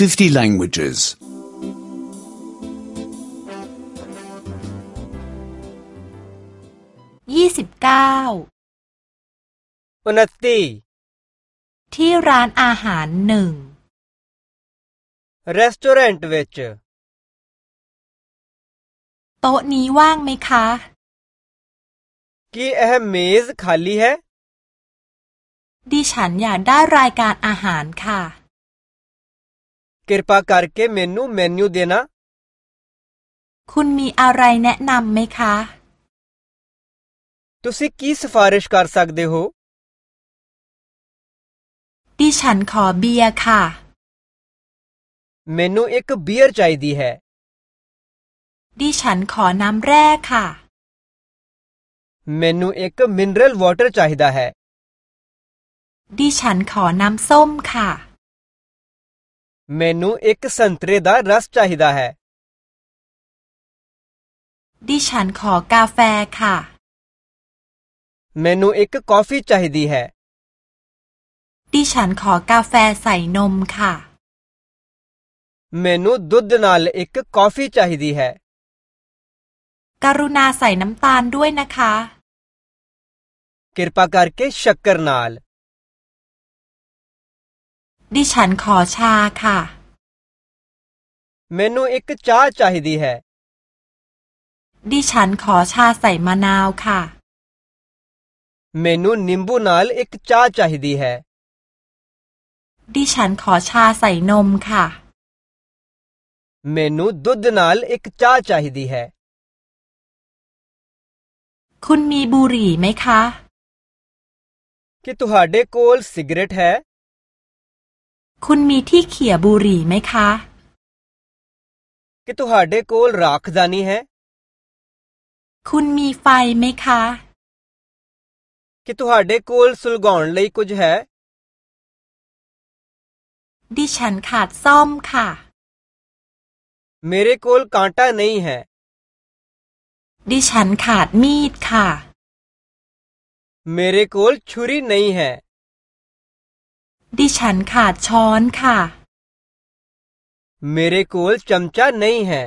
50 languages. 29 u n a t i ที่ร้านอาหารหนึ่ง Restaurant which โต๊ะนี้ว่างไหมคะ่เอ ਹ มੇม਼ขาลีเหดิฉันอยากได้รายการอาหารค่ะ ਕਿਰਪਾ ਕਰਕੇ ਮੈਨੂੰ ਮੈਨੂ ਦੇਣਾ คุณมีอะไรแนะนำไหมคะ ਤੁਸੀਂ ਕੀ ਸਿਫਾਰਿਸ਼ ਕਰ ਸਕਦੇ ਹੋ ดิฉันขอเบียร์ค่ะ ਮੈਨੂੰ ਇੱਕ ਬੀਅਰ ਚਾਹੀਦੀ ਹੈ ดิฉันขอน้ำแร่ ค่ะ ਮੈਨੂੰ ਇੱਕ ਮਿਨਰਲ ਵਾਟਰ ਚਾਹੀਦਾ ਹੈ ดิฉันขอน้ำส้มค่ะ મેનૂ એક સંતરે દા રસ ચાહદા હૈ ટી ચાન કો કાફે ખા મેનૂ એક કોફી ચાહદી હૈ ટી ચાન કો કાફે સૈ નમ ખા મેનૂ દૂધ નલ એક કોફી ચાહદી હૈ કરુના સૈ નમતાન દુએ નખા કિરપા કરકે શક્કર નલ ดิฉันขอชาค่ะ เมนูอีกชาชาฮิดีเหรอดิฉันขอชาใส่มะนาวค่ะ เมนูนิมบูนัลอีกชาชาฮิดีเหรอดิฉันขอชาใส่นมค่ะ เมนูดุดนัลอีกชาชาฮิดีเหรอคุณมีบุหรี่ไหมคะคิดถ้าเด็กโกลสิเกเรตเหรอคุณมีที่เขี่ยบุหรี่ไหมคะคิทูฮาร์เดโคลรักจานีเหฮคุณมีไฟไหมคะคิทูฮาร์เดโคลสุลกอนเลยกุจเหฮดิฉันขาดซ่อมค่ะ เมเรโคลคันต้าไม่เหฮดิฉันขาดมีดค่ะ เมเรโคลชุรีไม่เหฮดิฉันขาดช้อน ค่ะเม म ेโेลोัม म ้าไม่ใช่